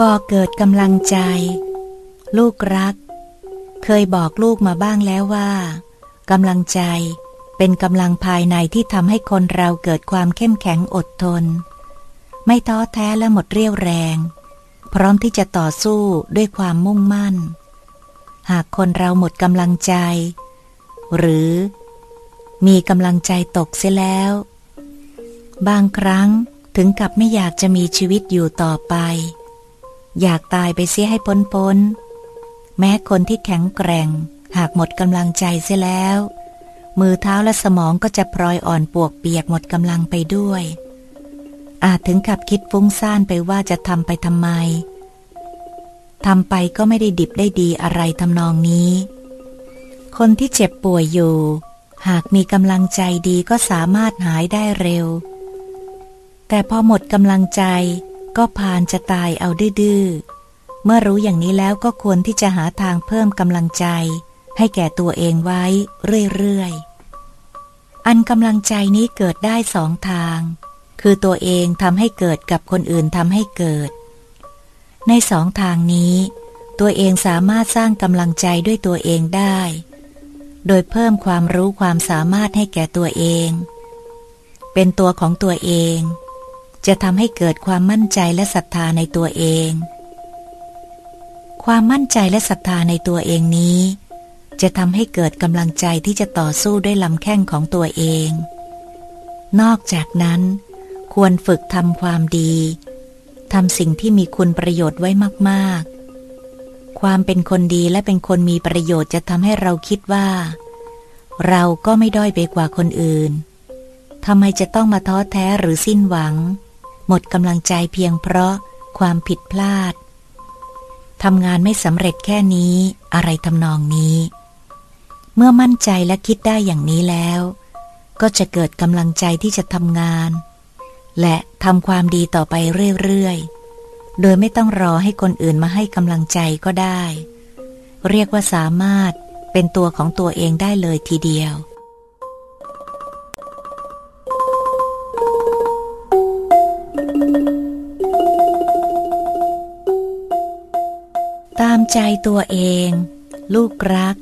บอกเกิดกำลังใจ ลูกรัก เคยบอกลูกมาบ้างแล้วว่ากำลังใจเป็นกำลังภายในที่ทำให้คนเราเกิดความเข้มแข็งอดทน ไม่ท้อแท้และหมดเรี่ยวแรง พร้อมที่จะต่อสู้ด้วยความมุ่งมั่น หากคนเราหมดกำลังใจ หรือ มีกำลังใจตกเสียแล้ว บางครั้งถึงกับไม่อยากจะมีชีวิตอยู่ต่อไป อยากตายไปเสียให้พ้นพ้น แม้คนที่แข็งแกร่ง หากหมดกำลังใจเสียแล้ว มือเท้าและสมองก็จะพลอยอ่อนปวกเปียกหมดกำลังไปด้วย อาจถึงกับคิดฟุ้งซ่านไปว่าจะทำไปทำไมทำไปก็ไม่ได้ดิบได้ดีอะไรทำนองนี้ คนที่เจ็บป่วยอยู่ หากมีกำลังใจดีก็สามารถหายได้เร็ว แต่พอหมดกำลังใจ ก็พานจะตายเอาดื้อเมื่อรู้อย่างนี้แล้วก็ควรที่จะหาทางเพิ่มกำลังใจ ให้แก่ตัวเองไว้เรื่อยๆ อันกำลังใจนี้เกิดได้สองทาง คือตัวเองทำให้เกิดกับคนอื่นทำให้เกิด ในสองทางนี้ ตัวเองสามารถสร้างกำลังใจด้วยตัวเองได้ โดยเพิ่มความรู้ความสามารถให้แก่ตัวเอง เป็นตัวของตัวเอง จะทำให้เกิดความมั่นใจและศรัทธาในตัวเอง ความมั่นใจและศรัทธาในตัวเองนี้ จะทำให้เกิดกำลังใจที่จะต่อสู้ด้วยลำแข้งของตัวเอง นอกจากนั้น ควรฝึกทำความดีทำสิ่งที่มีคุณประโยชน์ไว้มากๆ ความเป็นคนดีและเป็นคนมีประโยชน์จะทำให้เราคิดว่า เราก็ไม่ด้อยไปกว่าคนอื่นทำไมจะต้องมาท้อแท้หรือสิ้นหวัง หมดกำลังใจเพียงเพราะความผิดพลาดทำงานไม่สำเร็จแค่นี้อะไรทำนองนี้ เมื่อมั่นใจและคิดได้อย่างนี้แล้ว ก็จะเกิดกำลังใจที่จะทำงาน และทำความดีต่อไปเรื่อยๆ โดยไม่ต้องรอให้คนอื่นมาให้กำลังใจก็ได้ เรียกว่าสามารถเป็นตัวของตัวเองได้เลยทีเดียว ตามใจตัวเอง ลูกรัก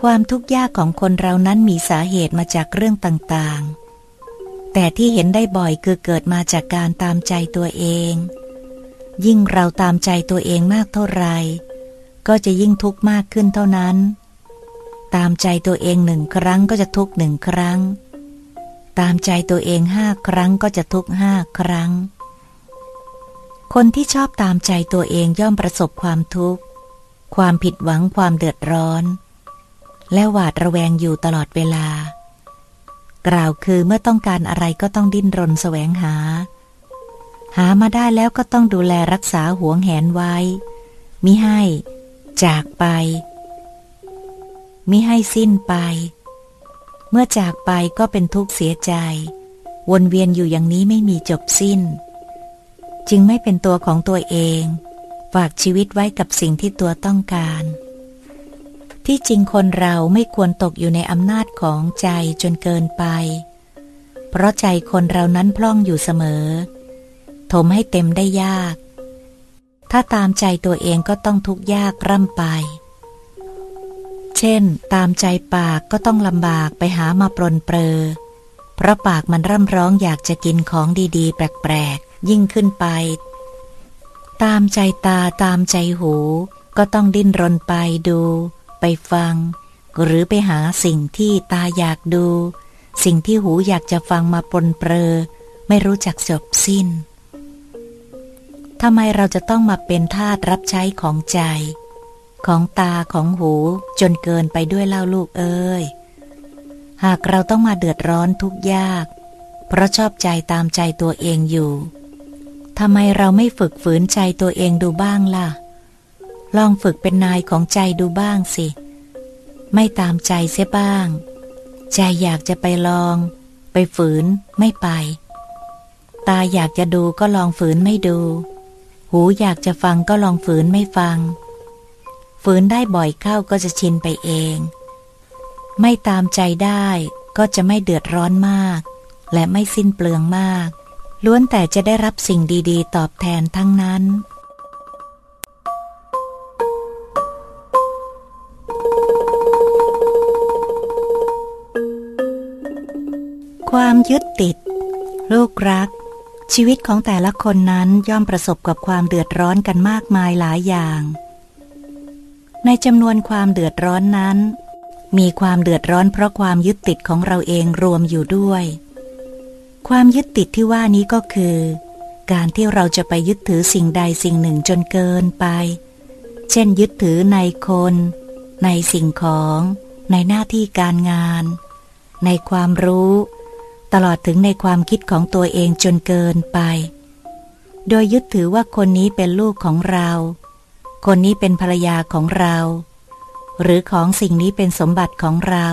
ความทุกข์ยากของคนเรานั้นมีสาเหตุมาจากเรื่องต่างๆ แต่ที่เห็นได้บ่อยคือเกิดมาจากการตามใจตัวเอง ยิ่งเราตามใจตัวเองมากเท่าไหร่ก็จะยิ่งทุกข์มากขึ้นเท่านั้น ตามใจตัวเองหนึ่งครั้งก็จะทุกหนึ่งครั้ง ตามใจตัวเองห้าครั้งก็จะทุกห้าครั้ง คนที่ชอบตามใจตัวเองย่อมประสบความทุกข์ ความผิดหวังความเดือดร้อน และหวาดระแวงอยู่ตลอดเวลา กล่าวคือเมื่อต้องการอะไรก็ต้องดิ้นรนแสวงหา หามาได้แล้วก็ต้องดูแลรักษาหวงแหนไว้ มิให้ จากไป มิให้สิ้นไป เมื่อจากไปก็เป็นทุกข์เสียใจ วนเวียนอยู่อย่างนี้ไม่มีจบสิ้น จึงไม่เป็นตัวของตัวเอง ฝากชีวิตไว้กับสิ่งที่ตัวต้องการ ที่จริงคนเราไม่ควรตกอยู่ในอำนาจของใจจนเกินไป เพราะใจคนเรานั้นพล่องอยู่เสมอ ถมให้เต็มได้ยาก ถ้าตามใจตัวเองก็ต้องทุกข์ยากร่ำไป เช่น ตามใจปากก็ต้องลำบากไปหามาปรนเปรอ เพราะปากมันร่ำร้องอยากจะกินของดีๆ แปลกๆ ยิ่งขึ้นไป ตามใจตาตามใจหูก็ต้องดิ้นรนไปดู ไปฟัง หรือไปหาสิ่งที่ตาอยากดู สิ่งที่หูอยากจะฟังมาปนเปรอ ไม่รู้จักจบสิ้นทำไมเราจะต้องมาเป็นทาสรับใช้ของใจ ของตาของหูจนเกินไปด้วยเล่าลูกเอ้ยหากเราต้องมาเดือดร้อนทุกยาก เพราะชอบใจตามใจตัวเองอยู่ ทำไมเราไม่ฝึกฝืนใจตัวเองดูบ้างล่ะ ลองฝึกเป็นนายของใจดูบ้างสิ ไม่ตามใจเสียบ้าง ใจอยากจะไปลอง ไปฝืนไม่ไป ตาอยากจะดูก็ลองฝืนไม่ดู หูอยากจะฟังก็ลองฝืนไม่ฟัง ฝืนได้บ่อยเข้าก็จะชินไปเอง ไม่ตามใจได้ก็จะไม่เดือดร้อนมาก และไม่สิ้นเปลืองมาก ล้วนแต่จะได้รับสิ่งดีๆ ตอบแทนทั้งนั้น ความยึดติด ลูกรัก ชีวิตของแต่ละคนนั้นย่อมประสบกับความเดือดร้อนกันมากมายหลายอย่าง ในจำนวนความเดือดร้อนนั้น มีความเดือดร้อนเพราะความยึดติดของเราเองรวมอยู่ด้วย ความยึดติดที่ว่านี้ก็คือ การที่เราจะไปยึดถือสิ่งใดสิ่งหนึ่งจนเกินไป เช่น ยึดถือในคน ในสิ่งของ ในหน้าที่การงาน ในความรู้ ตลอดถึงในความคิดของตัวเองจนเกินไป โดยยึดถือว่าคนนี้เป็นลูกของเรา คนนี้เป็นภรรยาของเรา หรือของสิ่งนี้เป็นสมบัติของเรา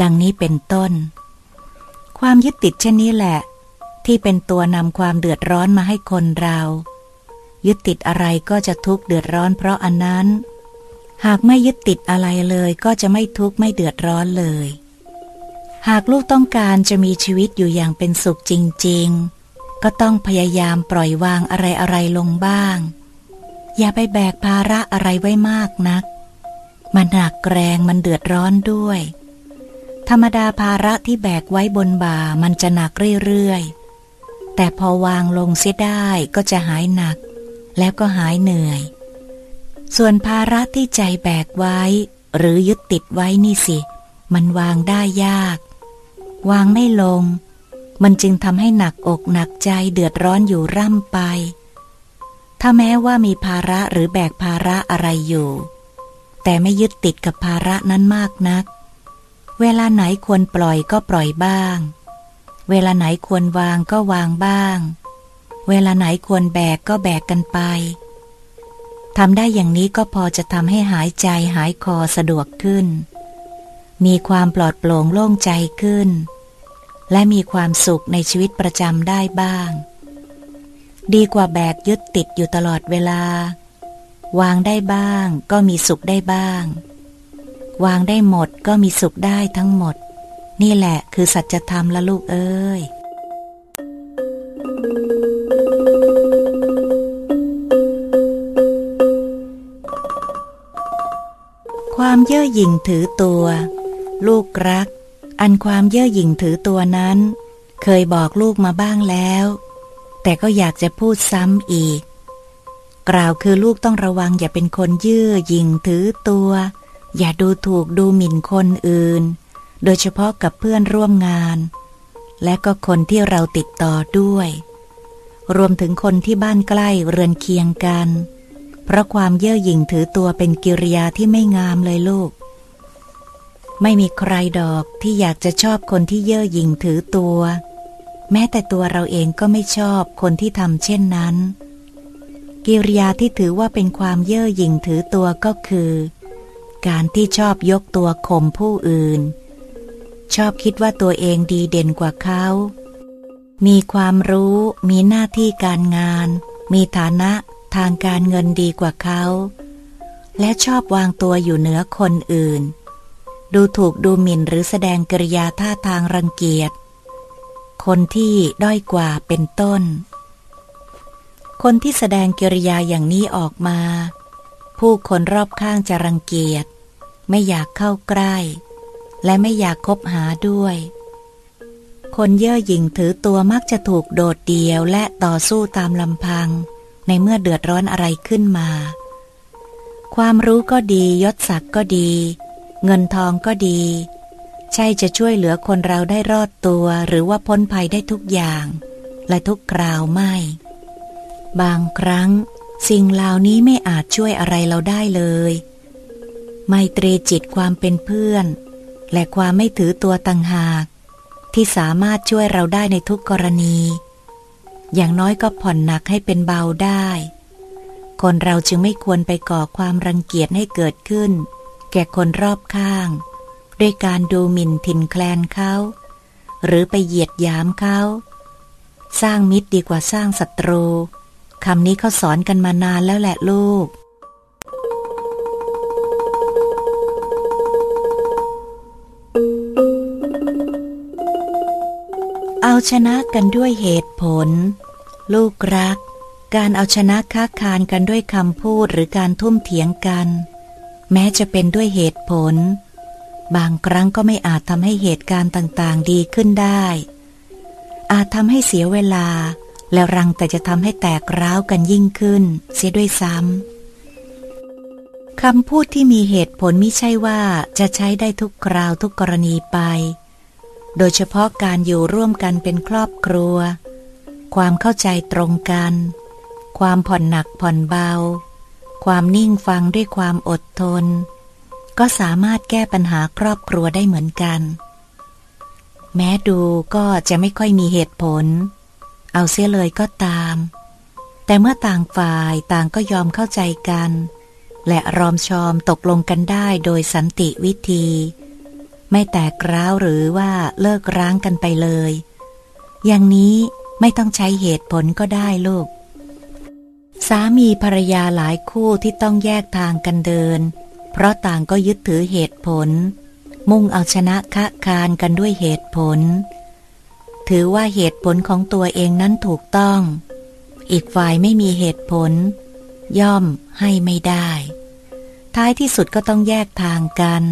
ดังนี้เป็นต้น ความยึดติดเช่นนี้แหละ ที่เป็นตัวนำความเดือดร้อนมาให้คนเรา ยึดติดอะไรก็จะทุกข์เดือดร้อนเพราะอันนั้น หากไม่ยึดติดอะไรเลยก็จะไม่ทุกข์ไม่เดือดร้อนเลย หากลูกต้องการจะมีชีวิตอยู่อย่างเป็นสุขจริง ๆ ก็ต้องพยายามปล่อยวางอะไรๆลงบ้าง อย่าไปแบกภาระอะไรไว้มากนัก มันหนักแรงมันเดือดร้อนด้วย ธรรมดาภาระที่แบกไว้บนบ่ามันจะหนักเรื่อยๆ แต่พอวางลงเสียได้ก็จะหายหนัก แล้วก็หายเหนื่อย ส่วนภาระที่ใจแบกไว้ หรือยึดติดไว้นี่สิ มันวางได้ยาก วางไม่ลง มันจึงทำให้หนักอกหนักใจเดือดร้อนอยู่ร่ำไป ถ้าแม้ว่ามีภาระหรือแบกภาระอะไรอยู่ แต่ไม่ยึดติดกับภาระนั้นมากนัก เวลาไหนควรปล่อยก็ปล่อยบ้าง เวลาไหนควรวางก็วางบ้าง เวลาไหนควรแบกก็แบกกันไปทำได้อย่างนี้ก็พอจะทำให้หายใจหายคอสะดวกขึ้น มีความปลอดโปร่งโล่งใจขึ้น และมีความสุขในชีวิตประจำได้บ้าง ดีกว่าแบกยึดติดอยู่ตลอดเวลา วางได้บ้างก็มีสุขได้บ้าง วางได้หมดก็มีสุขได้ทั้งหมด นี่แหละคือสัจธรรมละลูกเอ้ยความเย่อหยิ่งถือตัว ลูกรัก อันความเย่อหยิ่งถือตัวนั้น เคยบอกลูกมาบ้างแล้ว แต่ก็อยากจะพูดซ้ำอีก กล่าวคือลูกต้องระวังอย่าเป็นคนเย่อหยิ่งถือตัว อย่าดูถูกดูหมิ่นคนอื่น โดยเฉพาะกับเพื่อนร่วมงาน และก็คนที่เราติดต่อด้วย รวมถึงคนที่บ้านใกล้เรือนเคียงกัน เพราะความเย่อหยิ่งถือตัวเป็นกิริยาที่ไม่งามเลยลูก ไม่มีใครดอกที่อยากจะชอบคนที่เย่อหยิ่งถือตัว แม้แต่ตัวเราเองก็ไม่ชอบคนที่ทำเช่นนั้น กิริยาที่ถือว่าเป็นความเย่อหยิ่งถือตัวก็คือ การที่ชอบยกตัวข่มผู้อื่น ชอบคิดว่าตัวเองดีเด่นกว่าเขา มีความรู้ มีหน้าที่การงาน มีฐานะทางการเงินดีกว่าเขา และชอบวางตัวอยู่เหนือคนอื่น ดูถูกดูหมิ่นหรือแสดงกริยาท่าทางรังเกียจ คนที่ด้อยกว่าเป็นต้น คนที่แสดงกิริยาอย่างนี้ออกมา ผู้คนรอบข้างจะรังเกียจ ไม่อยากเข้าใกล้ และไม่อยากคบหาด้วย คนเย่อหยิ่งถือตัวมักจะถูกโดดเดี่ยวและต่อสู้ตามลำพัง ในเมื่อเดือดร้อนอะไรขึ้นมา ความรู้ก็ดียศศักดิ์ก็ดี เงินทองก็ดี ใช่จะช่วยเหลือคนเราได้รอดตัวหรือว่าพ้นภัยได้ทุกอย่าง และทุกคราวไม่ บางครั้ง สิ่งเหล่านี้ไม่อาจช่วยอะไรเราได้เลย ไมตรีจิตความเป็นเพื่อน และความไม่ถือตัวต่างหาก ที่สามารถช่วยเราได้ในทุกกรณี อย่างน้อยก็ผ่อนหนักให้เป็นเบาได้ คนเราจึงไม่ควรไปก่อความรังเกียจให้เกิดขึ้น แก่คนรอบข้าง ด้วยการดูหมิ่นถิ่นแคลนเขา หรือไปเหยียดยามเขา สร้างมิตรดีกว่าสร้างศัตรู คำนี้เขาสอนกันมานานแล้วแหละลูก เอาชนะกันด้วยเหตุผล ลูกรัก การเอาชนะค้าคานกันด้วยคำพูดหรือการทุ่มเถียงกัน แม้จะเป็นด้วยเหตุผล บางครั้งก็ไม่อาจทำให้เหตุการณ์ต่างๆดีขึ้นได้ อาจทำให้เสียเวลา แล้วรังแต่จะทำให้แตกร้าวกันยิ่งขึ้น เสียด้วยซ้ำคำพูดที่มีเหตุผลไม่ใช่ว่าจะใช้ได้ทุกคราวทุกกรณีไป โดยเฉพาะการอยู่ร่วมกันเป็นครอบครัว ความเข้าใจตรงกัน ความผ่อนหนักผ่อนเบา ความนิ่งฟังด้วยความอดทน ก็สามารถแก้ปัญหาครอบครัวได้เหมือนกัน แม้ดูก็จะไม่ค่อยมีเหตุผล เอาเสียเลยก็ตาม แต่เมื่อต่างฝ่ายต่างก็ยอมเข้าใจกัน และรอมชอมตกลงกันได้โดยสันติวิธี ไม่แตกร้าวหรือว่าเลิกร้างกันไปเลย อย่างนี้ไม่ต้องใช้เหตุผลก็ได้ลูก สามีภรรยาหลายคู่ที่ต้องแยกทางกันเดิน เพราะต่างก็ยึดถือเหตุผล มุ่งเอาชนะคะคานกันด้วยเหตุผล ถือว่าเหตุผลของตัวเองนั้นถูกต้อง อีกฝ่ายไม่มีเหตุผล ย่อมให้ไม่ได้ ท้ายที่สุดก็ต้องแยกทางกัน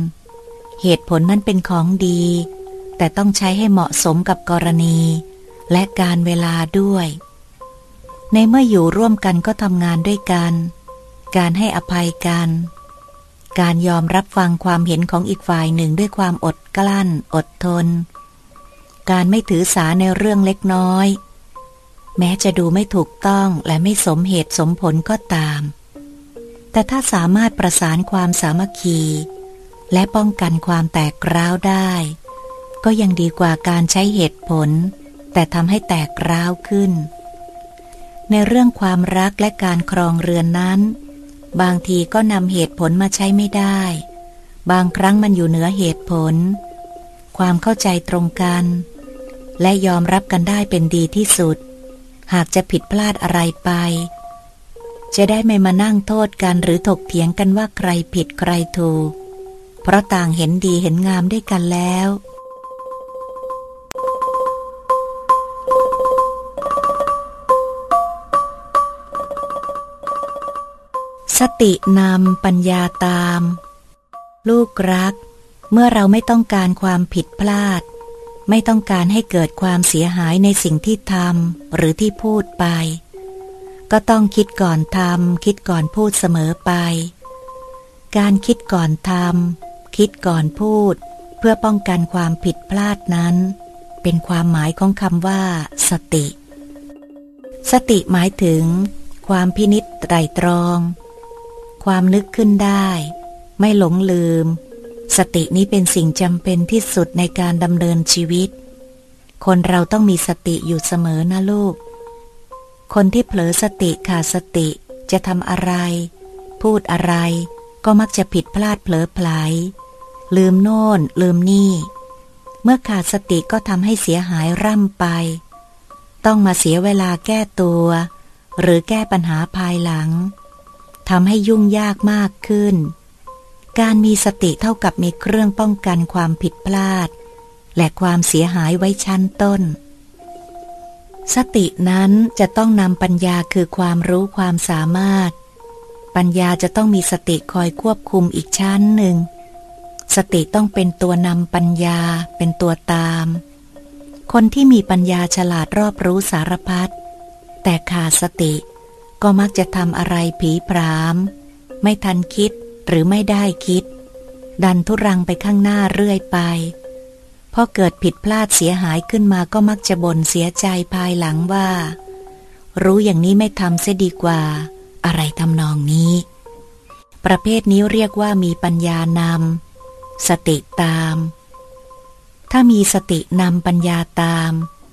เหตุผลนั้นเป็นของดี แต่ต้องใช้ให้เหมาะสมกับกรณี และการเวลาด้วย ในเมื่ออยู่ร่วมกันก็ทำงานด้วยกัน การให้อภัยกัน การยอมรับฟังความเห็นของอีกฝ่ายหนึ่งด้วยความอดกลั้น อดทน การไม่ถือสาในเรื่องเล็กน้อย แม้จะดูไม่ถูกต้องและไม่สมเหตุสมผลก็ตาม แต่ถ้าสามารถประสานความสามัคคี และป้องกันความแตกร้าวได้ ก็ยังดีกว่าการใช้เหตุผล แต่ทำให้แตกร้าวขึ้น ในเรื่องความรักและการครองเรือนนั้น บางทีก็นำเหตุผลมาใช้ไม่ได้ บางครั้งมันอยู่เหนือเหตุผลความเข้าใจตรงกัน และยอมรับกันได้เป็นดีที่สุด หากจะผิดพลาดอะไรไป จะได้ไม่มานั่งโทษกันหรือถกเถียงกันว่าใครผิดใครถูก เพราะต่างเห็นดีเห็นงามด้วยกันแล้วสตินำปัญญาตาม ลูกรัก เมื่อเราไม่ต้องการความผิดพลาด ไม่ต้องการให้เกิดความเสียหายในสิ่งที่ทำหรือที่พูดไป ก็ต้องคิดก่อนทำคิดก่อนพูดเสมอไป การคิดก่อนทำคิดก่อนพูด เพื่อป้องกันความผิดพลาดนั้น เป็นความหมายของคำว่า สติ สติหมายถึง ความพินิจไตรตรอง ความนึกขึ้นได้ ไม่หลงลืม สตินี้เป็นสิ่งจำเป็นที่สุดในการดำเนินชีวิต คนเราต้องมีสติอยู่เสมอนะลูก คนที่เผลอสติขาดสติจะทำอะไร พูดอะไร ก็มักจะผิดพลาดเผลอไผลลืมโน่น ลืมนี่ เมื่อขาดสติก็ทำให้เสียหายร่ำไป ต้องมาเสียเวลาแก้ตัว หรือแก้ปัญหาภายหลังทำให้ยุ่งยากมากขึ้น การมีสติเท่ากับมีเครื่องป้องกันความผิดพลาด และความเสียหายไว้ชั้นต้น สตินั้นจะต้องนำปัญญาคือความรู้ความสามารถ ปัญญาจะต้องมีสติคอยควบคุมอีกชั้นหนึ่ง สติต้องเป็นตัวนำปัญญาเป็นตัวตาม คนที่มีปัญญาฉลาดรอบรู้สารพัดแต่ขาดสติก็มักจะทำอะไรผีพราม ไม่ทันคิด หรือไม่ได้คิด ดันทุรังไปข้างหน้าเรื่อยไปพอเกิดผิดพลาดเสียหายขึ้นมาก็มักจะบ่นเสียใจภายหลังว่า รู้อย่างนี้ไม่ทำเสียดีกว่า อะไรทำนองนี้ ประเภทนี้เรียกว่ามีปัญญานำสติตาม ถ้ามีสตินำปัญญาตาม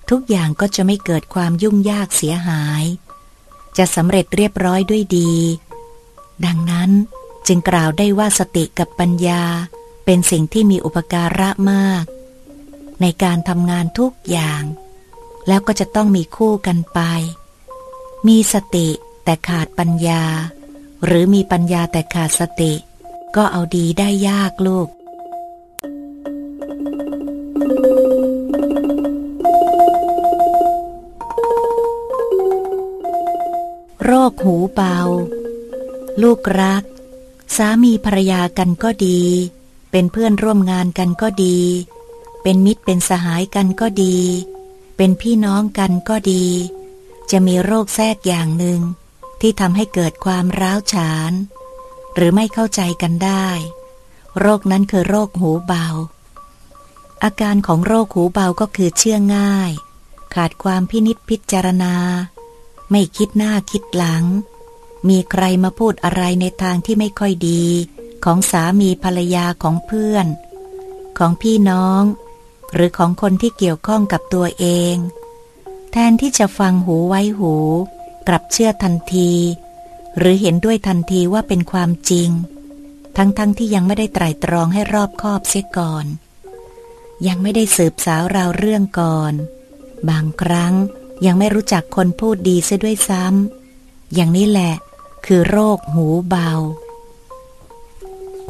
ทุกอย่างก็จะไม่เกิดความยุ่งยากเสียหาย จะสำเร็จเรียบร้อยด้วยดี ดังนั้น จึงกล่าวได้ว่าสติกับปัญญาเป็นสิ่งที่มีอุปการะมาก ในการทำงานทุกอย่าง แล้วก็จะต้องมีคู่กันไป มีสติแต่ขาดปัญญา หรือมีปัญญาแต่ขาดสติ ก็เอาดีได้ยากลูก โรคหูเบา ลูกรัก สามีภรรยากันก็ดี เป็นเพื่อนร่วมงานกันก็ดี เป็นมิตรเป็นสหายกันก็ดี เป็นพี่น้องกันก็ดี จะมีโรคแทรกอย่างหนึ่ง ที่ทำให้เกิดความร้าวฉาน หรือไม่เข้าใจกันได้ โรคนั้นคือโรคหูเบา อาการของโรคหูเบาก็คือเชื่อง่าย ขาดความพินิษพิจารณา ไม่คิดหน้าคิดหลัง มีใครมาพูดอะไรในทางที่ไม่ค่อยดี ของสามีภรรยาของเพื่อน ของพี่น้อง หรือของคนที่เกี่ยวข้องกับตัวเอง แทนที่จะฟังหูไว้หู กลับเชื่อทันที หรือเห็นด้วยทันทีว่าเป็นความจริง ทั้งๆทที่ยังไม่ได้ไตรตรองให้รอบคอบเสียก่อน ยังไม่ได้สืบสาวราวเรื่องก่อน บางครั้งยังไม่รู้จักคนพูดดีเสียด้วยซ้ำอย่างนี้แหละ คือโรคหูเบา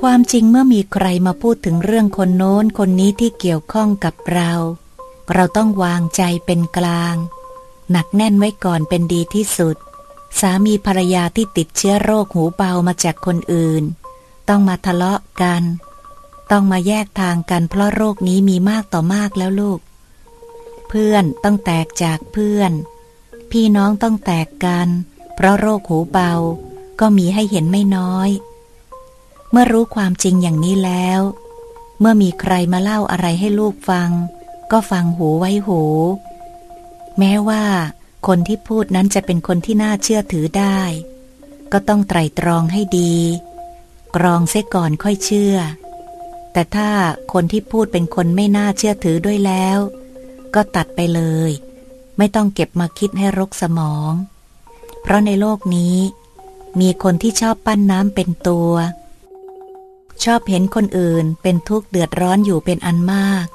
ความจริงเมื่อมีใครมาพูดถึงเรื่องคนโน้นคนนี้ที่เกี่ยวข้องกับเรา เราต้องวางใจเป็นกลาง หนักแน่นไว้ก่อนเป็นดีที่สุด สามีภรรยาที่ติดเชื้อโรคหูเบามาจากคนอื่น ต้องมาทะเลาะกัน ต้องมาแยกทางกันเพราะโรคนี้มีมากต่อมากแล้วลูก เพื่อนต้องแตกจากเพื่อน พี่น้องต้องแตกกัน เพราะโรคหูเบาก็มีให้เห็นไม่น้อย เมื่อรู้ความจริงอย่างนี้แล้ว เมื่อมีใครมาเล่าอะไรให้ลูกฟัง ก็ฟังหูไว้หู แม้ว่าคนที่พูดนั้นจะเป็นคนที่น่าเชื่อถือได้ ก็ต้องไตรตรองให้ดี กรองเสียก่อนค่อยเชื่อ แต่ถ้าคนที่พูดเป็นคนไม่น่าเชื่อถือด้วยแล้ว ก็ตัดไปเลย ไม่ต้องเก็บมาคิดให้รกสมอง เพราะในโลกนี้ มีคนที่ชอบปั้นน้ำเป็นตัว ชอบเห็นคนอื่นเป็นทุกข์เดือดร้อนอยู่เป็นอันมาก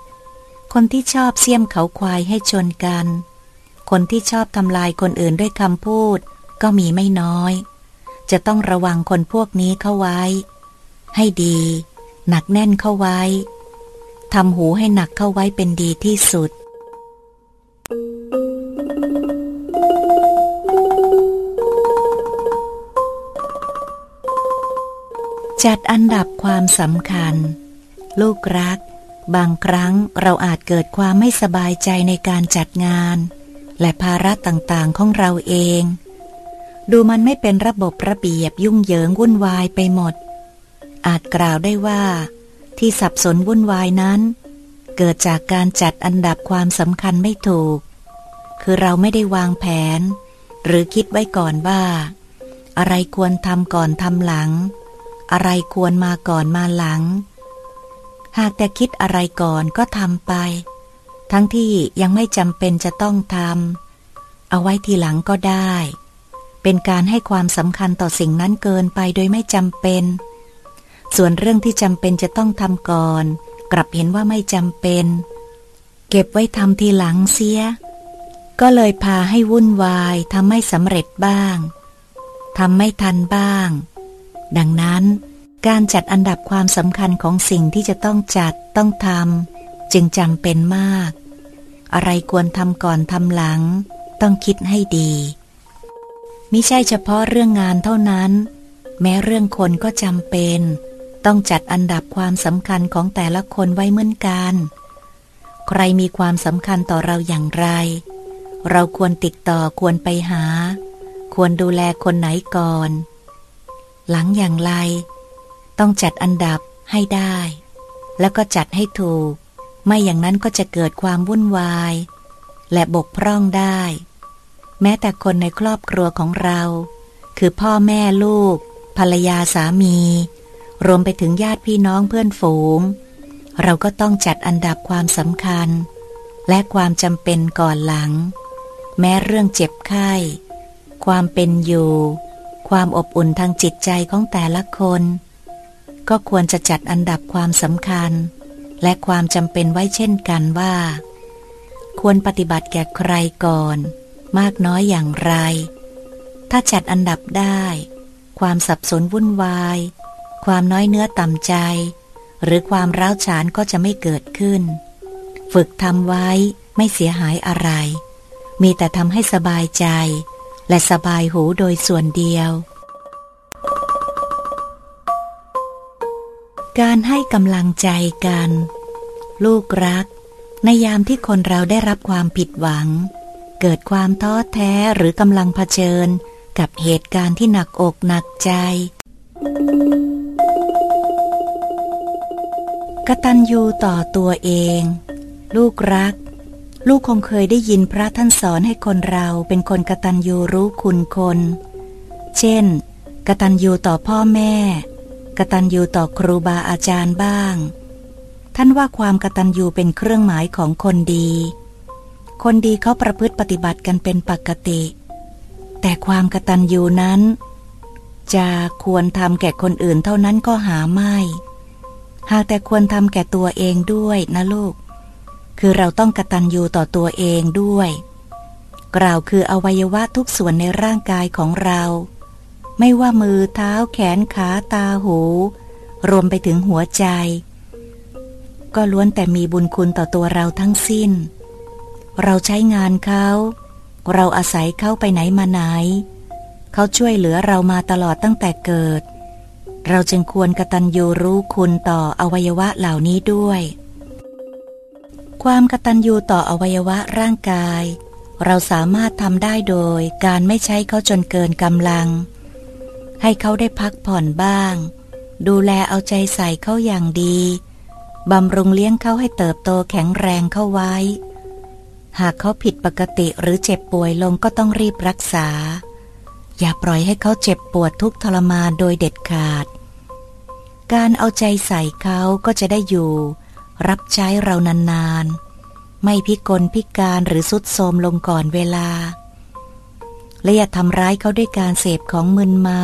คนที่ชอบเสี่ยมเขาควายให้ชนกัน คนที่ชอบทำลายคนอื่นด้วยคำพูด ก็มีไม่น้อย จะต้องระวังคนพวกนี้เข้าไว้ ให้ดี หนักแน่นเข้าไว้ทำหูให้หนักเข้าไว้เป็นดีที่สุด จัดอันดับความสำคัญ ลูกรัก บางครั้งเราอาจเกิดความไม่สบายใจในการจัดงาน และภาระต่างๆของเราเอง ดูมันไม่เป็นระบบระเบียบยุ่งเหยิงวุ่นวายไปหมด อาจกล่าวได้ว่า ที่สับสนวุ่นวายนั้น เกิดจากการจัดอันดับความสำคัญไม่ถูก คือเราไม่ได้วางแผน หรือคิดไว้ก่อนว่า อะไรควรทำก่อนทำหลัง อะไรควรมาก่อนมาหลัง หากแต่คิดอะไรก่อนก็ทำไป ทั้งที่ยังไม่จำเป็นจะต้องทำเอาไว้ทีหลังก็ได้ เป็นการให้ความสำคัญต่อสิ่งนั้นเกินไปโดยไม่จำเป็น ส่วนเรื่องที่จำเป็นจะต้องทำก่อน กลับเห็นว่าไม่จำเป็น เก็บไว้ทำทีหลังเสีย ก็เลยพาให้วุ่นวายทำไม่สำเร็จบ้างทำไม่ทันบ้าง ดังนั้น การจัดอันดับความสำคัญของสิ่งที่จะต้องจัดต้องทำจึงจำเป็นมาก อะไรควรทำก่อนทำหลัง ต้องคิดให้ดีมิใช่เฉพาะเรื่องงานเท่านั้น แม้เรื่องคนก็จำเป็น ต้องจัดอันดับความสำคัญของแต่ละคนไว้เหมือนกัน ใครมีความสำคัญต่อเราอย่างไร เราควรติดต่อควรไปหา ควรดูแลคนไหนก่อน หลังอย่างไร ต้องจัดอันดับให้ได้ แล้วก็จัดให้ถูก ไม่อย่างนั้นก็จะเกิดความวุ่นวาย และบกพร่องได้ แม้แต่คนในครอบครัวของเรา คือพ่อแม่ลูก ภรรยาสามี รวมไปถึงญาติพี่น้องเพื่อนฝูง เราก็ต้องจัดอันดับความสำคัญ และความจำเป็นก่อนหลัง แม้เรื่องเจ็บไข้ ความเป็นอยู่ ความอบอุ่นทางจิตใจของแต่ละคน ก็ควรจะจัดอันดับความสำคัญ และความจำเป็นไว้เช่นกันว่า ควรปฏิบัติแก่ใครก่อน มากน้อยอย่างไร ถ้าจัดอันดับได้ ความสับสนวุ่นวาย ความน้อยเนื้อต่ำใจ หรือความร้าวฉานก็จะไม่เกิดขึ้น ฝึกทำไว้ไม่เสียหายอะไร มีแต่ทำให้สบายใจ และสบายหูโดยส่วนเดียว การให้กำลังใจกัน ลูกรัก ในยามที่คนเราได้รับความผิดหวัง เกิดความท้อแท้หรือกำลังเผชิญกับเหตุการณ์ที่หนักอกหนักใจ กตัญญูต่อตัวเอง ลูกรัก ลูกคงเคยได้ยินพระท่านสอนให้คนเราเป็นคนกตัญญูรู้คุณคน เช่น กตัญญูต่อพ่อแม่ กตัญญูต่อครูบาอาจารย์บ้าง ท่านว่าความกตัญญูเป็นเครื่องหมายของคนดี คนดีเขาประพฤติปฏิบัติกันเป็นปกติ แต่ความกตัญญูนั้น จะควรทำแก่คนอื่นเท่านั้นก็หาไม่ หากแต่ควรทำแก่ตัวเองด้วยนะลูก คือเราต้องกตัญญูต่อตัวเองด้วย กล่าวคืออวัยวะทุกส่วนในร่างกายของเรา ไม่ว่ามือเท้าแขนขาตาหู รวมไปถึงหัวใจ ก็ล้วนแต่มีบุญคุณต่อตัวเราทั้งสิ้น เราใช้งานเขา เราอาศัยเขาไปไหนมาไหน เขาช่วยเหลือเรามาตลอดตั้งแต่เกิด เราจึงควรกตัญญูรู้คุณต่ออวัยวะเหล่านี้ด้วย ความกตัญญูต่ออวัยวะร่างกาย เราสามารถทำได้โดยการไม่ใช้เขาจนเกินกำลัง ให้เขาได้พักผ่อนบ้าง ดูแลเอาใจใส่เขาอย่างดีบำรุงเลี้ยงเขาให้เติบโตแข็งแรงเข้าไว้ หากเขาผิดปกติหรือเจ็บป่วยลงก็ต้องรีบรักษา อย่าปล่อยให้เขาเจ็บปวดทุกทรมานโดยเด็ดขาด การเอาใจใส่เขาก็จะได้อยู่ รับใช้เรานานๆ ไม่พิกลพิการหรือสุดโทมลงก่อนเวลา และอย่าทำร้ายเขาด้วยการเสพของมึนเมา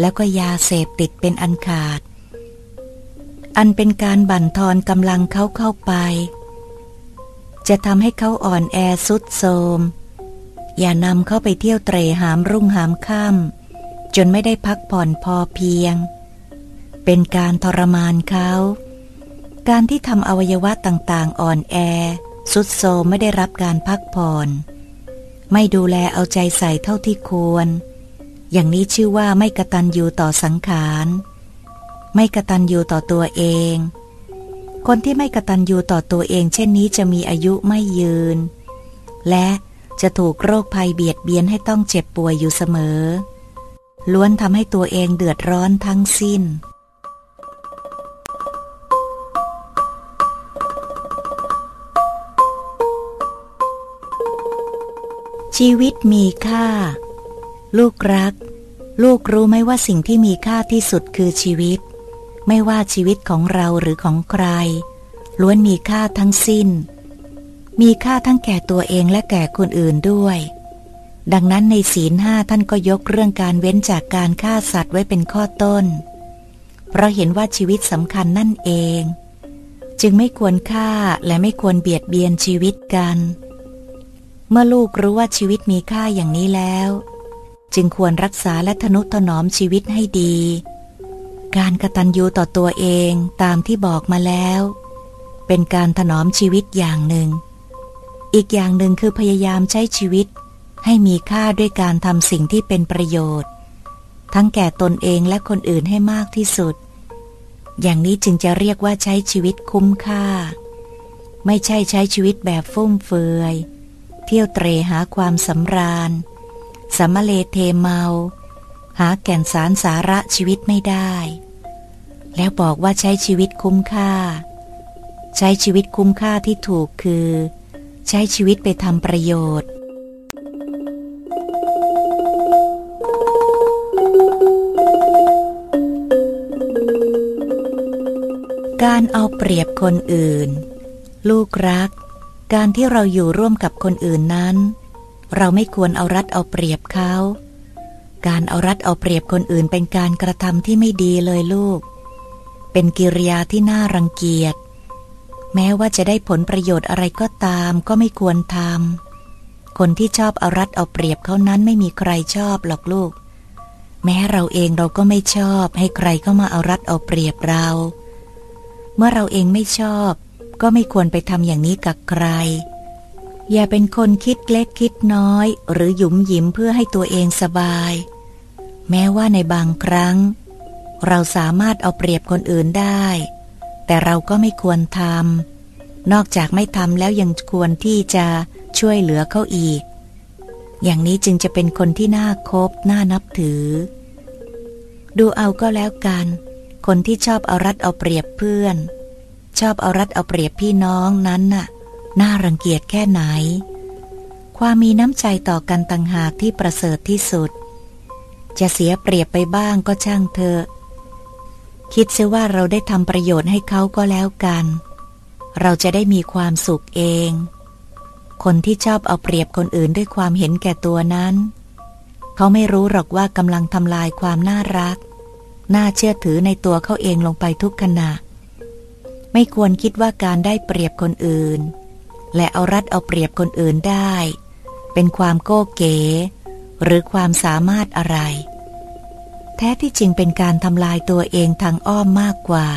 แล้วก็ยาเสพติดเป็นอันขาด อันเป็นการบั่นทอนกำลังเขาเข้าไป จะทำให้เขาอ่อนแอสุดโทมอย่านำเขาไปเที่ยวเตรหามรุ่งหามค่ำจนไม่ได้พักผ่อนพอเพียง เป็นการทรมานเขา การที่ทำอวัยวะต่างๆ อ่อนแอ สุดโทมไม่ได้รับการพักผ่อน ไม่ดูแลเอาใจใส่เท่าที่ควร อย่างนี้ชื่อว่าไม่กระตันอยู่ต่อสังขาร ไม่กระตันอยู่ต่อตัวเอง คนที่ไม่กระตันอยู่ต่อตัวเอง เช่นนี้จะมีอายุไม่ยืน และจะถูกโรคภัยเบียดเบียนให้ต้องเจ็บป่วยอยู่เสมอ ล้วนทำให้ตัวเองเดือดร้อนทั้งสิ้น ชีวิตมีค่า ลูกรัก ลูกรู้ไหมว่าสิ่งที่มีค่าที่สุดคือชีวิต ไม่ว่าชีวิตของเราหรือของใคร ล้วนมีค่าทั้งสิ้น มีค่าทั้งแก่ตัวเองและแก่คนอื่นด้วย ดังนั้นในศีลห้าท่านก็ยกเรื่องการเว้นจากการฆ่าสัตว์ไว้เป็นข้อต้น เพราะเห็นว่าชีวิตสำคัญนั่นเอง จึงไม่ควรฆ่าและไม่ควรเบียดเบียนชีวิตกัน เมื่อลูกรู้ว่าชีวิตมีค่าอย่างนี้แล้ว จึงควรรักษาและทนุถนอมชีวิตให้ดี การกระตันยูต่อตัวเองตามที่บอกมาแล้ว เป็นการถนอมชีวิตอย่างหนึ่ง อีกอย่างหนึ่งคือพยายามใช้ชีวิต ให้มีค่าด้วยการทำสิ่งที่เป็นประโยชน์ ทั้งแก่ตนเองและคนอื่นให้มากที่สุด อย่างนี้จึงจะเรียกว่าใช้ชีวิตคุ้มค่า ไม่ใช่ใช้ชีวิตแบบฟุ่มเฟือย เที่ยวเตรหาความสำราญสมเลเทเมา หาแก่นสารสาระชีวิตไม่ได้ แล้วบอกว่าใช้ชีวิตคุ้มค่า ใช้ชีวิตคุ้มค่าที่ถูกคือ ใช้ชีวิตไปทำประโยชน์ การเอาเปรียบคนอื่น ลูกรัก การที่เราอยู่ร่วมกับคนอื่นนั้น เราไม่ควรเอารัดเอาเปรียบเขา การเอารัดเอาเปรียบคนอื่นเป็นการกระทำที่ไม่ดีเลยลูก เป็นกิริยาที่น่ารังเกียจ แม้ว่าจะได้ผลประโยชน์อะไรก็ตามก็ไม่ควรทำ คนที่ชอบเอารัดเอาเปรียบเขานั้นไม่มีใครชอบหรอกลูก แม้เราเองเราก็ไม่ชอบให้ใครเข้ามาเอารัดเอาเปรียบเรา เมื่อเราเองไม่ชอบ ก็ไม่ควรไปทำอย่างนี้กับใคร อย่าเป็นคนคิดเล็กคิดน้อย หรือหยุมหยิมเพื่อให้ตัวเองสบาย แม้ว่าในบางครั้ง เราสามารถเอาเปรียบคนอื่นได้ แต่เราก็ไม่ควรทำนอกจากไม่ทำแล้วยังควรที่จะช่วยเหลือเขาอีก อย่างนี้จึงจะเป็นคนที่น่าคบน่านับถือ ดูเอาก็แล้วกัน คนที่ชอบเอารัดเอาเปรียบเพื่อน ชอบเอารัดเอาเปรียบพี่น้องนั้นน่ะ น่ารังเกียจแค่ไหน ความมีน้ำใจต่อกันต่างหากที่ประเสริฐที่สุด จะเสียเปรียบไปบ้างก็ช่างเถอะ คิดเสียว่าเราได้ทำประโยชน์ให้เขาก็แล้วกัน เราจะได้มีความสุขเอง คนที่ชอบเอาเปรียบคนอื่นด้วยความเห็นแก่ตัวนั้น เขาไม่รู้หรอกว่ากำลังทำลายความน่ารัก น่าเชื่อถือในตัวเขาเองลงไปทุกขณะ ไม่ควรคิดว่าการได้เปรียบคนอื่น และเอารัดเอาเปรียบคนอื่นได้ เป็นความโก้เก๋ หรือความสามารถอะไร แท้ที่จริงเป็นการทำลายตัวเองทางอ้อมมากกว่า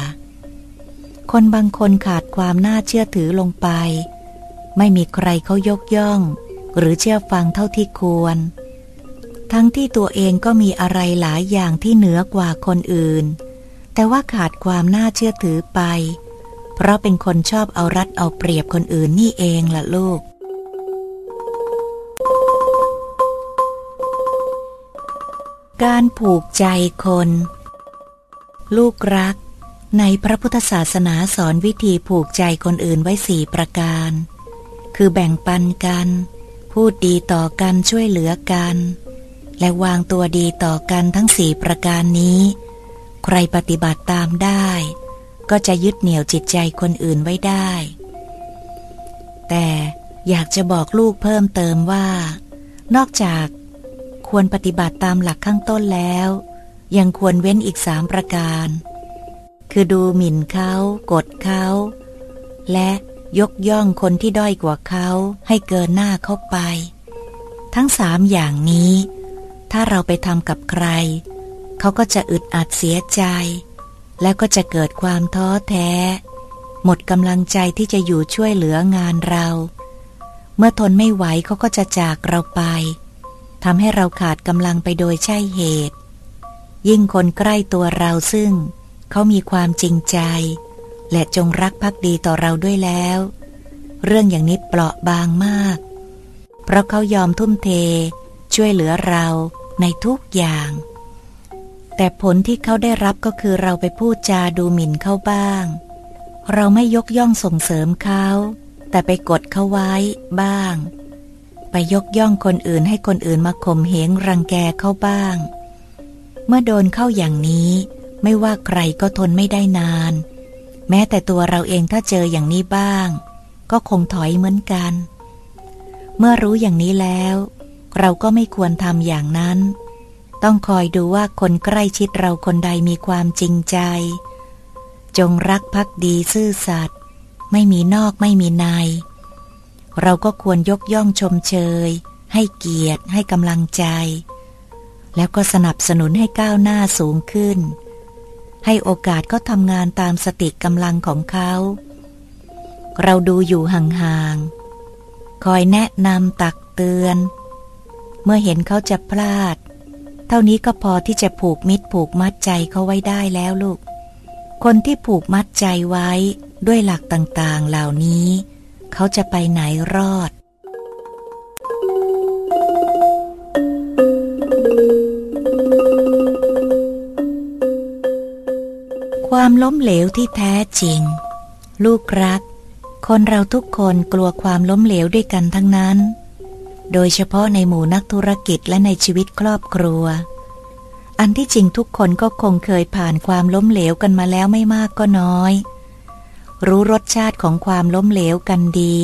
คนบางคนขาดความน่าเชื่อถือลงไป ไม่มีใครเขายกย่อง หรือเชื่อฟังเท่าที่ควร ทั้งที่ตัวเองก็มีอะไรหลายอย่างที่เหนือกว่าคนอื่นแต่ว่าขาดความน่าเชื่อถือไป เพราะเป็นคนชอบเอารัดเอาเปรียบคนอื่นนี่เองล่ะลูก การผูกใจคน ลูกรัก ในพระพุทธศาสนาสอนวิธีผูกใจคนอื่นไว้สี่ประการ คือแบ่งปันกัน พูดดีต่อกันช่วยเหลือกัน และวางตัวดีต่อกันทั้งสี่ประการนี้ ใครปฏิบัติตามได้ ก็จะยึดเหนี่ยวจิตใจคนอื่นไว้ได้ แต่อยากจะบอกลูกเพิ่มเติมว่า นอกจากควรปฏิบัติตามหลักข้างต้นแล้ว ยังควรเว้นอีกสามประการ คือดูหมิ่นเขากดเขา และยกย่องคนที่ด้อยกว่าเขาให้เกินหน้าเข้าไป ทั้งสามอย่างนี้ ถ้าเราไปทำกับใคร เขาก็จะอึดอัดเสียใจ แล้วก็จะเกิดความท้อแท้ หมดกำลังใจที่จะอยู่ช่วยเหลืองานเรา เมื่อทนไม่ไหวเขาก็จะจากเราไปทำให้เราขาดกำลังไปโดยใช่เหตุ ยิ่งคนใกล้ตัวเราซึ่ง เขามีความจริงใจ และจงรักภักดีต่อเราด้วยแล้ว เรื่องอย่างนี้เปราะบางมาก เพราะเขายอมทุ่มเท ช่วยเหลือเราในทุกอย่าง แต่ผลที่เขาได้รับก็คือเราไปพูดจาดูหมิ่นเขาบ้าง เราไม่ยกย่องส่งเสริมเขา แต่ไปกดเขาไว้บ้าง ไปยกย่องคนอื่นให้คนอื่นมาข่มเหงรังแกเขาบ้าง เมื่อโดนเข้าอย่างนี้ ไม่ว่าใครก็ทนไม่ได้นาน แม้แต่ตัวเราเองถ้าเจออย่างนี้บ้าง ก็คงถอยเหมือนกัน เมื่อรู้อย่างนี้แล้ว เราก็ไม่ควรทำอย่างนั้น ต้องคอยดูว่าคนใกล้ชิดเราคนใดมีความจริงใจ จงรักภักดีซื่อสัตย์ไม่มีนอกไม่มีใน เราก็ควรยกย่องชมเชย ให้เกียรติให้กำลังใจ แล้วก็สนับสนุนให้ก้าวหน้าสูงขึ้น ให้โอกาสก็ทำงานตามสติกำลังของเขา เราดูอยู่ห่างๆคอยแนะนำตักเตือน เมื่อเห็นเขาจะพลาด ท่านี้ก็พอที่จะผูกมิตรผูกมัดใจเขาไว้ได้แล้วลูก คนที่ผูกมัดใจไว้ด้วยหลักต่างๆเหล่านี้ เขาจะไปไหนรอด ความล้มเหลวที่แท้จริง ลูกรัก คนเราทุกคนกลัวความล้มเหลวด้วยกันทั้งนั้น โดยเฉพาะในหมู่นักธุรกิจและในชีวิตครอบครัว อันที่จริงทุกคนก็คงเคยผ่านความล้มเหลวกันมาแล้วไม่มากก็น้อย รู้รสชาติของความล้มเหลวกันดี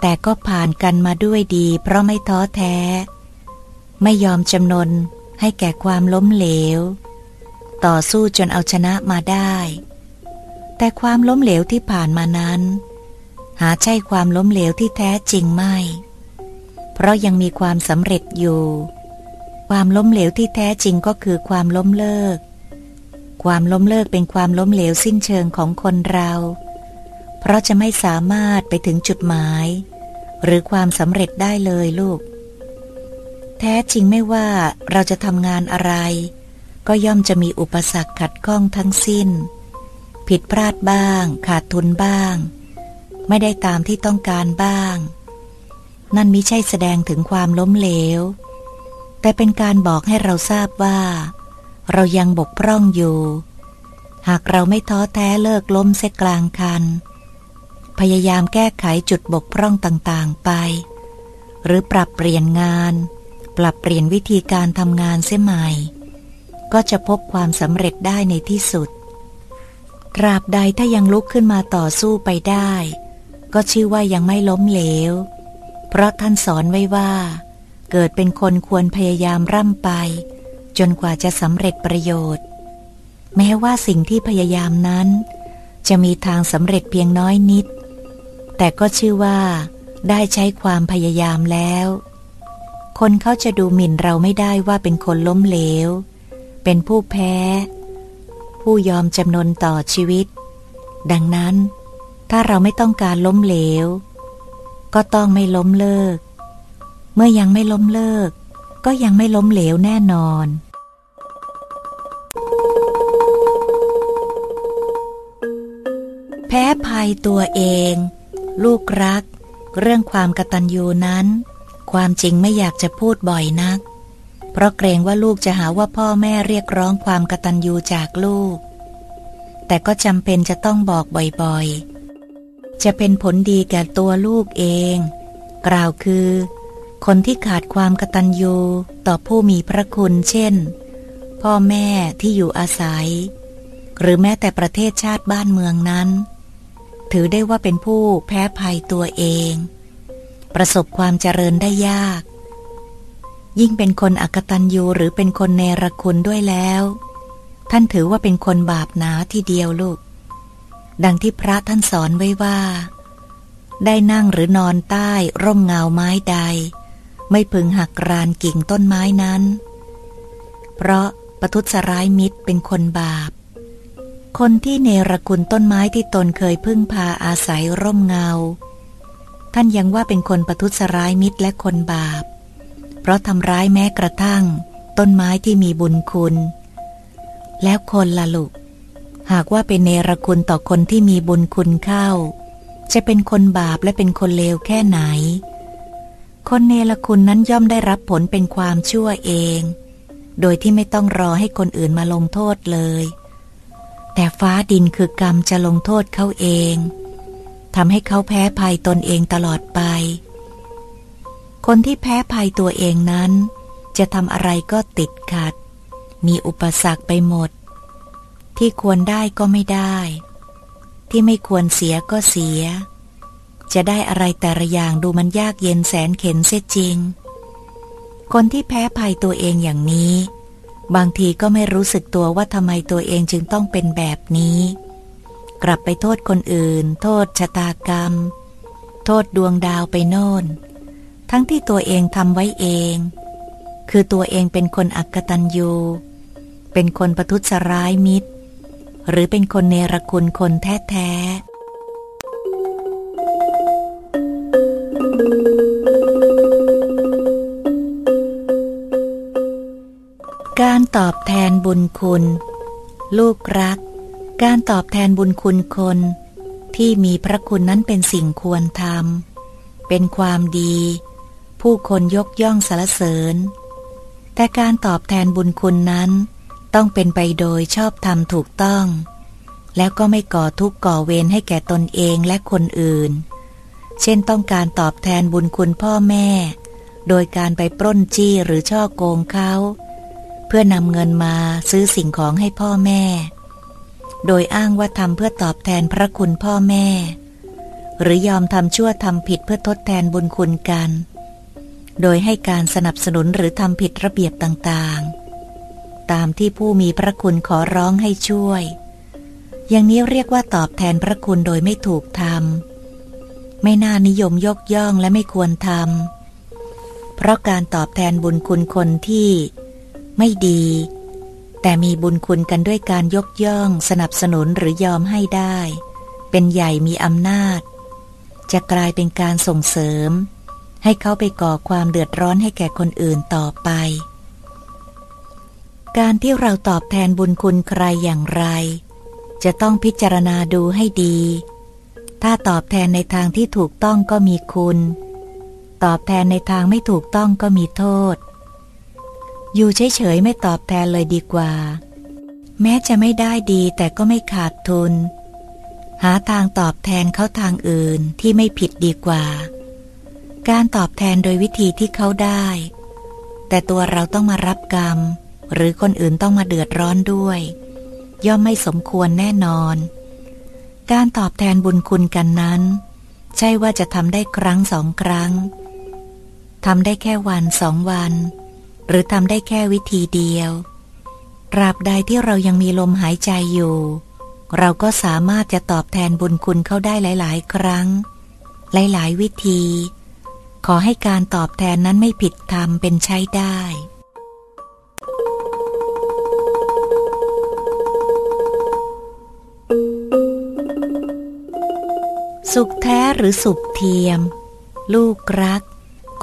แต่ก็ผ่านกันมาด้วยดี เพราะไม่ท้อแท้ ไม่ยอมจำนนให้แก่ความล้มเหลว ต่อสู้จนเอาชนะมาได้ แต่ความล้มเหลวที่ผ่านมานั้น หาใช่ความล้มเหลวที่แท้จริงไม่ ราะยังมีความสำเร็จอยู่ ความล้มเหลวที่แท้จริงก็คือความล้มเลิก ความล้มเลิกเป็นความล้มเหลวสิ้นเชิงของคนเรา เพราะจะไม่สามารถไปถึงจุดหมาย หรือความสำเร็จได้เลยลูก แท้จริงไม่ว่าเราจะทำงานอะไร ก็ย่อมจะมีอุปสรรคขัดข้องทั้งสิ้น ผิดพลาดบ้าง ขาดทุนบ้าง ไม่ได้ตามที่ต้องการบ้าง นั่นมิใช่แสดงถึงความล้มเหลว แต่เป็นการบอกให้เราทราบว่า เรายังบกพร่องอยู่ หากเราไม่ท้อแท้เลิกล้มเสียกลางคัน พยายามแก้ไขจุดบกพร่องต่างๆไป หรือปรับเปลี่ยนงาน ปรับเปลี่ยนวิธีการทำงานเสียใหม่ ก็จะพบความสำเร็จได้ในที่สุดตราบใดถ้ายังลุกขึ้นมาต่อสู้ไปได้ ก็ชื่อว่ายังไม่ล้มเหลว เพราะท่านสอนไว้ว่า เกิดเป็นคนควรพยายามร่ำไป จนกว่าจะสำเร็จประโยชน์ แม้ว่าสิ่งที่พยายามนั้น จะมีทางสำเร็จเพียงน้อยนิด แต่ก็ชื่อว่า ได้ใช้ความพยายามแล้ว คนเขาจะดูหมิ่นเราไม่ได้ว่าเป็นคนล้มเหลว เป็นผู้แพ้ ผู้ยอมจำนนต่อชีวิต ดังนั้น ถ้าเราไม่ต้องการล้มเหลว ก็ต้องไม่ล้มเลิก เมื่อยังไม่ล้มเลิก ก็ยังไม่ล้มเหลวแน่นอน แพ้ภัยตัวเอง ลูกรัก เรื่องความกตัญญูนั้น ความจริงไม่อยากจะพูดบ่อยนัก เพราะเกรงว่าลูกจะหาว่าพ่อแม่เรียกร้องความกตัญญูจากลูก แต่ก็จำเป็นจะต้องบอกบ่อยๆ จะเป็นผลดีแก่ตัวลูกเอง กล่าวคือ คนที่ขาดความกตัญญูต่อผู้มีพระคุณเช่น พ่อแม่ที่อยู่อาศัย หรือแม้แต่ประเทศชาติบ้านเมืองนั้น ถือได้ว่าเป็นผู้แพ้ภัยตัวเอง ประสบความเจริญได้ยาก ยิ่งเป็นคนอกตัญญูหรือเป็นคนเนรคุณด้วยแล้ว ท่านถือว่าเป็นคนบาปหนาทีเดียวลูก ดังที่พระท่านสอนไว้ว่า ได้นั่งหรือนอนใต้ร่มเงาไม้ใด ไม่พึงหักรานกิ่งต้นไม้นั้น เพราะปทุสร้ายมิตรเป็นคนบาป คนที่เนรคุณต้นไม้ที่ตนเคยพึ่งพาอาศัยร่มเงา ท่านยังว่าเป็นคนปทุสร้ายมิตรและคนบาป เพราะทำร้ายแม้กระทั่ง ต้นไม้ที่มีบุญคุณ แล้วคนละลุก หากว่าเป็นเนรคุณต่อคนที่มีบุญคุณเข้า จะเป็นคนบาปและเป็นคนเลวแค่ไหน คนเนรคุณนั้นย่อมได้รับผลเป็นความชั่วเอง โดยที่ไม่ต้องรอให้คนอื่นมาลงโทษเลย แต่ฟ้าดินคือกรรมจะลงโทษเขาเองทำให้เขาแพ้ภัยตนเองตลอดไป คนที่แพ้ภัยตัวเองนั้น จะทำอะไรก็ติดขัด มีอุปสรรคไปหมด ที่ควรได้ก็ไม่ได้ ที่ไม่ควรเสียก็เสีย จะได้อะไรแต่ละอย่างดูมันยากเย็นแสนเข็นเสียจริง คนที่แพ้ภัยตัวเองอย่างนี้ บางทีก็ไม่รู้สึกตัวว่าทำไมตัวเองจึงต้องเป็นแบบนี้ กลับไปโทษคนอื่น โทษชะตากรรม โทษดวงดาวไปโน่น ทั้งที่ตัวเองทำไว้เอง คือตัวเองเป็นคนอักตันยูเป็นคนประทุษร้ายมิตร หรือเป็นคนเนรคุณคนแท้แท้การตอบแทนบุญคุณ ลูกรัก การตอบแทนบุญคุณคน ที่มีพระคุณนั้นเป็นสิ่งควรทำเป็นความดี ผู้คนยกย่องสรรเสริญ แต่การตอบแทนบุญคุณนั้น ต้องเป็นไปโดยชอบธรรมถูกต้อง แล้วก็ไม่ก่อทุกข์ก่อเวรให้แก่ตนเองและคนอื่น เช่นต้องการตอบแทนบุญคุณพ่อแม่ โดยการไปปล้นจี้หรือช่อโกงเขา เพื่อนำเงินมาซื้อสิ่งของให้พ่อแม่ โดยอ้างว่าทำเพื่อตอบแทนพระคุณพ่อแม่ หรือยอมทำชั่วทำผิดเพื่อทดแทนบุญคุณกัน โดยให้การสนับสนุนหรือทำผิดระเบียบต่างๆ ตามที่ผู้มีพระคุณขอร้องให้ช่วย อย่างนี้เรียกว่าตอบแทนพระคุณโดยไม่ถูกทำไม่น่านิยมยกย่องและไม่ควรทำเพราะการตอบแทนบุญคุณคนที่ ไม่ดี แต่มีบุญคุณกันด้วยการยกย่อง สนับสนุนหรือยอมให้ได้ เป็นใหญ่มีอำนาจ จะกลายเป็นการส่งเสริม ให้เขาไปก่อความเดือดร้อนให้แก่คนอื่นต่อไป การที่เราตอบแทนบุญคุณใครอย่างไร จะต้องพิจารณาดูให้ดี ถ้าตอบแทนในทางที่ถูกต้องก็มีคุณ ตอบแทนในทางไม่ถูกต้องก็มีโทษ อยู่เฉยๆไม่ตอบแทนเลยดีกว่า แม้จะไม่ได้ดีแต่ก็ไม่ขาดทุน หาทางตอบแทนเขาทางอื่นที่ไม่ผิดดีกว่า การตอบแทนโดยวิธีที่เขาได้ แต่ตัวเราต้องมารับกรรม หรือคนอื่นต้องมาเดือดร้อนด้วย ย่อมไม่สมควรแน่นอน การตอบแทนบุญคุณกันนั้น ใช่ว่าจะทำได้ครั้งสองครั้งทำได้แค่วันสองวัน หรือทำได้แค่วิธีเดียวตราบใดที่เรายังมีลมหายใจอยู่ เราก็สามารถจะตอบแทนบุญคุณเขาได้หลาย ๆ ครั้ง หลาย ๆ วิธี ขอให้การตอบแทนนั้นไม่ผิดธรรมเป็นใช้ได้ สุขแท้หรือสุขเทียม ลูกรัก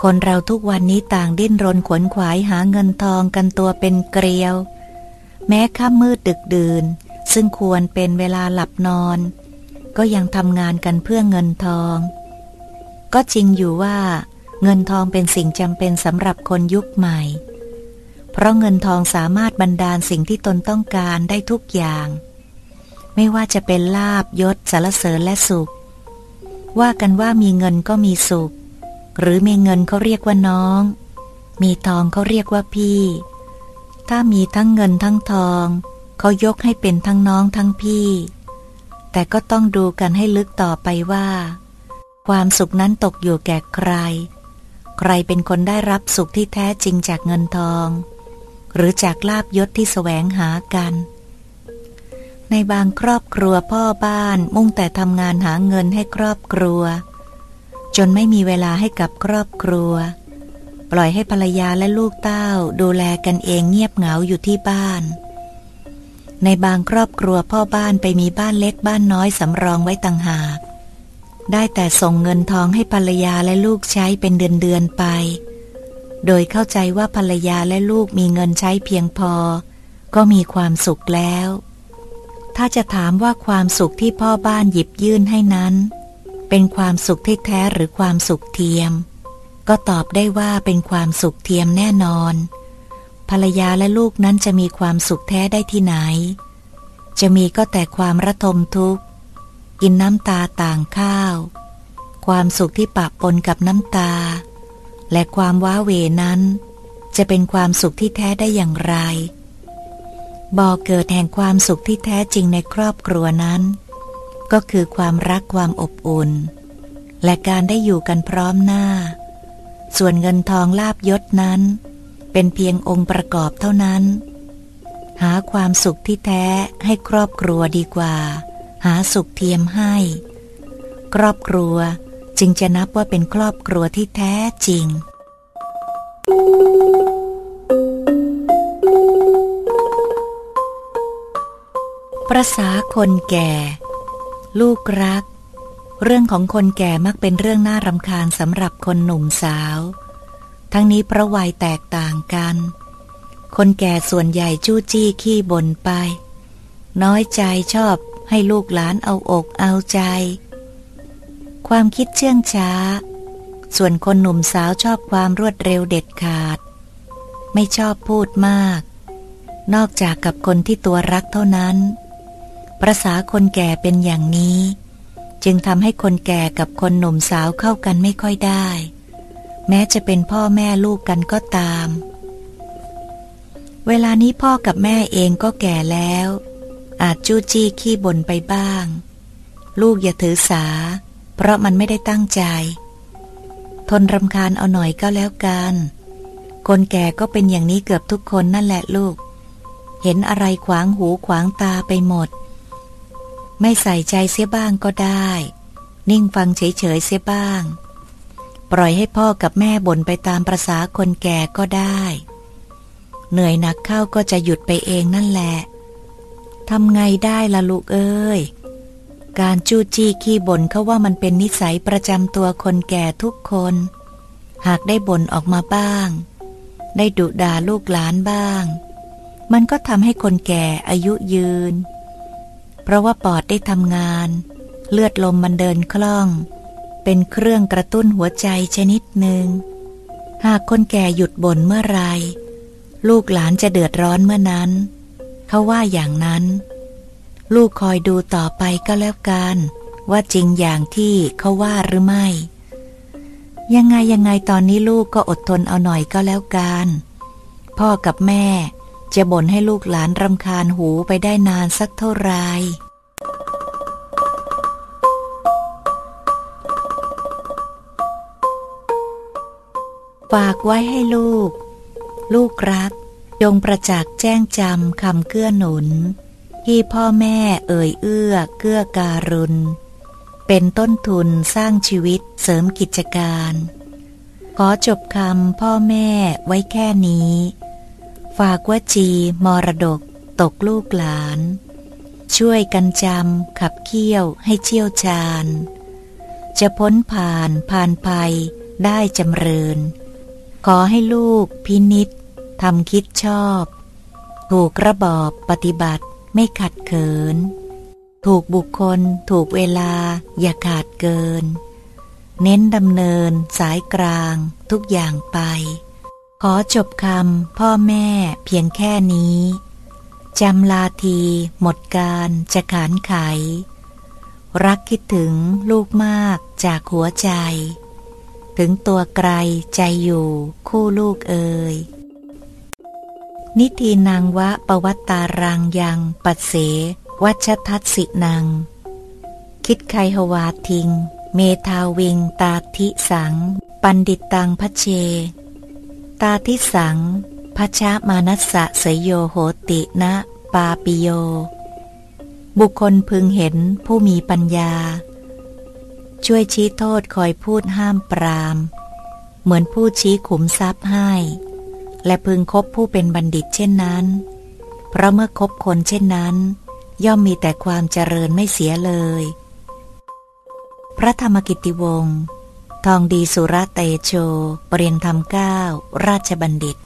คนเราทุกวันนี้ต่างดิ้นรนขวนขวายหาเงินทองกันตัวเป็นเกลียว แม้ค่ำมืดดึกดื่น ซึ่งควรเป็นเวลาหลับนอน ก็ยังทำงานกันเพื่อเงินทอง ก็จริงอยู่ว่า เงินทองเป็นสิ่งจำเป็นสำหรับคนยุคใหม่ เพราะเงินทองสามารถบรรดาลสิ่งที่ตนต้องการได้ทุกอย่าง ไม่ว่าจะเป็นลาบยศสารเสริญและสุข ว่ากันว่ามีเงินก็มีสุข หรือมีเงินเขาเรียกว่าน้อง มีทองเขาเรียกว่าพี่ ถ้ามีทั้งเงินทั้งทอง เขายกให้เป็นทั้งน้องทั้งพี่ แต่ก็ต้องดูกันให้ลึกต่อไปว่า ความสุขนั้นตกอยู่แก่ใคร ใครเป็นคนได้รับสุขที่แท้จริงจากเงินทอง หรือจากลาบยศที่แสวงหากัน ในบางครอบครัวพ่อบ้านมุ่งแต่ทำงานหาเงินให้ครอบครัว จนไม่มีเวลาให้กับครอบครัว ปล่อยให้ภรรยาและลูกเต้าดูแลกันเองเงียบเหงาอยู่ที่บ้าน ในบางครอบครัวพ่อบ้านไปมีบ้านเล็กบ้านน้อยสำรองไว้ต่างหาก ได้แต่ส่งเงินทองให้ภรรยาและลูกใช้เป็นเดือนเดือนไป โดยเข้าใจว่าภรรยาและลูกมีเงินใช้เพียงพอ ก็มีความสุขแล้ว ถ้าจะถามว่าความสุขที่พ่อบ้านหยิบยื่นให้นั้น เป็นความสุขที่แท้หรือความสุขเทียม ก็ตอบได้ว่าเป็นความสุขเทียมแน่นอน ภรรยาและลูกนั้นจะมีความสุขแท้ได้ที่ไหน จะมีก็แต่ความระทมทุกข์ กินน้ำตาต่างข้าว ความสุขที่ปะปนกับน้ำตา และความว้าเวนั้น จะเป็นความสุขที่แท้ได้อย่างไร บ่อเกิดแห่งความสุขที่แท้จริงในครอบครัวนั้น ก็คือความรักความอบอุ่น และการได้อยู่กันพร้อมหน้า ส่วนเงินทองลาบยศนั้น เป็นเพียงองค์ประกอบเท่านั้น หาความสุขที่แท้ให้ครอบครัวดีกว่า หาสุขเทียมให้ ครอบครัวจึงจะนับว่าเป็นครอบครัวที่แท้จริง Thank you. ประษาคนแก่ ลูกรัก เรื่องของคนแก่มักเป็นเรื่องน่ารำคาญสำหรับคนหนุ่มสาว ทั้งนี้เพราะวัยแตกต่างกัน คนแก่ส่วนใหญ่จู้จี้ขี้บ่นไป น้อยใจชอบให้ลูกหลานเอาอกเอาใจ ความคิดเชื่องช้า ส่วนคนหนุ่มสาวชอบความรวดเร็วเด็ดขาด ไม่ชอบพูดมาก นอกจากกับคนที่ตัวรักเท่านั้น ประษาคนแก่เป็นอย่างนี้ จึงทำให้คนแก่กับคนหนุ่มสาวเข้ากันไม่ค่อยได้ แม้จะเป็นพ่อแม่ลูกกันก็ตาม เวลานี้พ่อกับแม่เองก็แก่แล้ว อาจจู้จี้ขี้บ่นไปบ้าง ลูกอย่าถือสา เพราะมันไม่ได้ตั้งใจ ทนรำคาญเอาหน่อยก็แล้วกัน คนแก่ก็เป็นอย่างนี้เกือบทุกคนนั่นแหละลูกเห็นอะไรขวางหูขวางตาไปหมด ไม่ใส่ใจเสียบ้างก็ได้ นิ่งฟังเฉยๆเสียบ้าง ปล่อยให้พ่อกับแม่บ่นไปตามประษาคนแก่ก็ได้ เหนื่อยหนักเข้าก็จะหยุดไปเองนั่นแหละทำไงได้ละลูกเอ้ย การจู้จี้ขี้บ่นเขาว่ามันเป็นนิสัยประจำตัวคนแก่ทุกคน หากได้บ่นออกมาบ้าง ได้ดุด่าลูกหลานบ้าง มันก็ทำให้คนแก่อายุยืน เพราะว่าปอดได้ทำงาน เลือดลมมันเดินคล่อง เป็นเครื่องกระตุ้นหัวใจชนิดหนึ่ง หากคนแก่หยุดบ่นเมื่อไร ลูกหลานจะเดือดร้อนเมื่อนั้น เขาว่าอย่างนั้น ลูกคอยดูต่อไปก็แล้วกัน ว่าจริงอย่างที่เขาว่าหรือไม่ ยังไงยังไงตอนนี้ลูกก็อดทนเอาหน่อยก็แล้วกัน พ่อกับแม่ จะบ่นให้ลูกหลานรำคาญหูไปได้นานสักเท่าไร ฝากไว้ให้ลูก ลูกรัก จงประจักษ์แจ้งจำคำเกื้อหนุน ที่พ่อแม่เอ่ยเอื้อเกื้อการุณ เป็นต้นทุนสร้างชีวิตเสริมกิจการ ขอจบคำพ่อแม่ไว้แค่นี้ ฝากวจี มรดก ตกลูกหลาน ช่วยกันจำ ขับเคี่ยวให้เชี่ยวชาญ จะพ้นผ่านผ่านไปได้จำเริญ ขอให้ลูกพินิษทำคิดชอบ ถูกระบอบปฏิบัติไม่ขัดเขิน ถูกบุคคล ถูกเวลา อย่าขาดเกิน เน้นดำเนินสายกลางทุกอย่างไป ขอจบคำพ่อแม่เพียงแค่นี้ จำลาที หมดการจะขานไข รักคิดถึงลูกมากจากหัวใจ ถึงตัวไกลใจอยู่คู่ลูกเอ่ยนิทีนางวะปวัตตารังยังปัสเส วัชทัตสินางคิดไคหวาทิง เมทาวิงตาทิสัง ปันดิตตังพเช ตาทิสังพชะมานัสสะสยโยโหตินะปาปิโย บุคคลพึงเห็นผู้มีปัญญา ช่วยชี้โทษคอยพูดห้ามปราม เหมือนผู้ชี้ขุมทรัพย์ให้ และพึงคบผู้เป็นบัณฑิตเช่นนั้น เพราะเมื่อคบคนเช่นนั้น ย่อมมีแต่ความเจริญไม่เสียเลย พระธรรมกิติวงศ์ ทองดีสุรเตโชปรียนธรรมเก้า ราชบัณฑิต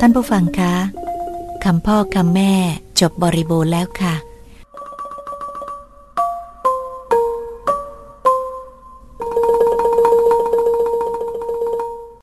ท่านผู้ฟังคะ คำพ่อคำแม่จบบริบูรณ์แล้วค่ะ